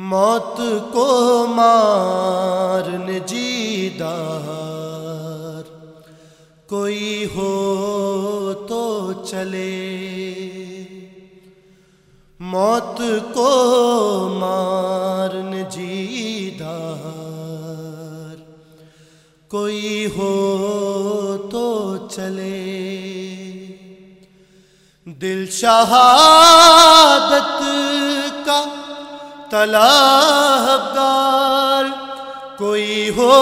موت کو مارن جیدار۔ کوئی ہو تو چلے۔ موت کو مارن جیدار۔ کوئی ہو تو چلے۔ دل شہادت کا طلبگار کوئی ہو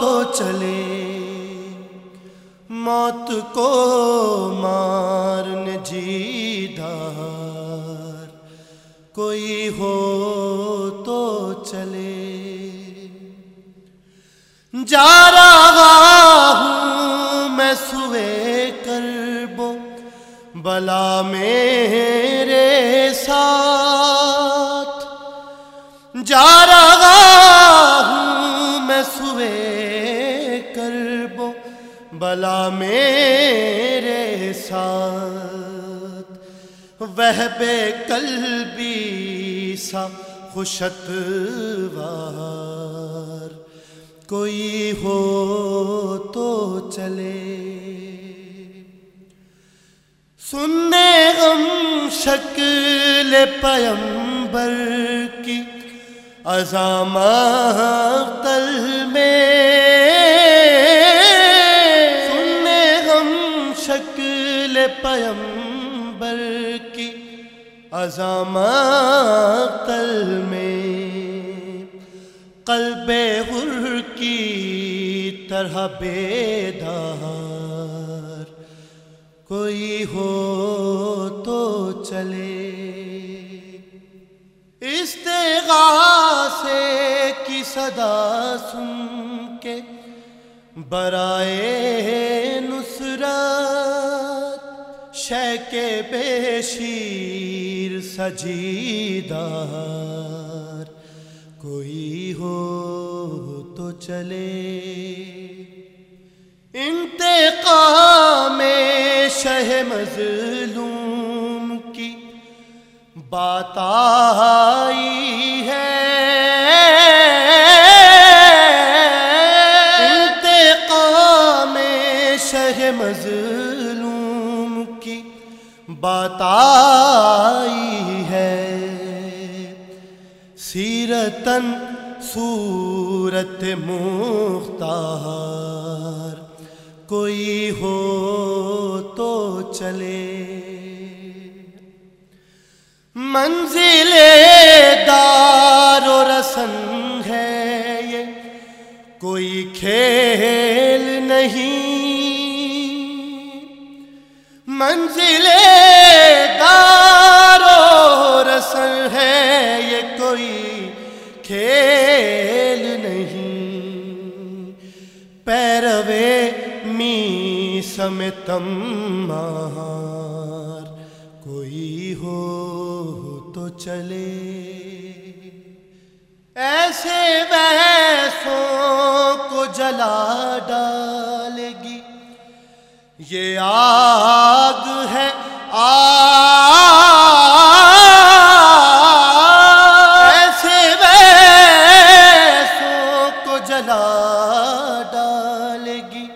تو چلے۔ موت کو مارن جیدار کوئی ہو تو چلے۔ جا رہا ہوں میں سوے کربو بلا میرے جا رہا ہوں میں سوے کربو بلا میرے ساتھ۔ وہ بے قلبی سا خوشت وار۔ کوئی ہو تو چلے۔ سننے غم شکل پیمبر کی ازام تل میں سننے غم شکل پیمبر کی ازام تل میں قلب غر کی طرح بیدار کوئی ہو تو چلے استغاثے کی صدا سن کے برائے نصرت، شے کے بے شیر سجیدار۔ کوئی ہو تو چلے۔ انتقام شہ مظلوم کی بات آئی۔ شہ مظلوم کی بات آئی ہے۔ سیرتن صورت مختار، کوئی ہو تو چلے۔ منزل دار و رسن ہے یہ، کوئی کھیل نہیں منزل دار و رسن ہے یہ کوئی کھیل نہیں۔ پیروے می سمتمار کوئی ہو تو چلے۔ ایسے ویسوں کو جلا ڈالے گی یہ آگ ہے ایسے ویسوں کو جلا ڈالے گی۔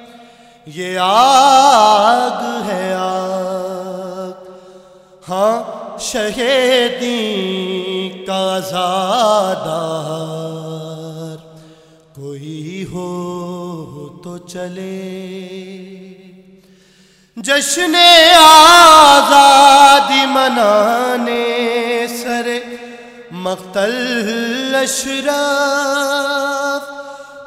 یہ آگ ہے آگ۔ ہاں شہیدی کا زادار۔ کوئی ہو تو چلے۔ جشن آزادی منانے سر مقتل اشراف،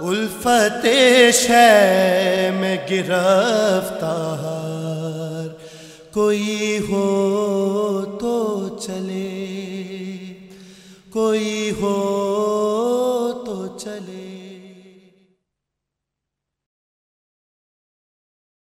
الفت شہ میں گرفتار۔ کوئی ہو تو چلے، کوئی ہو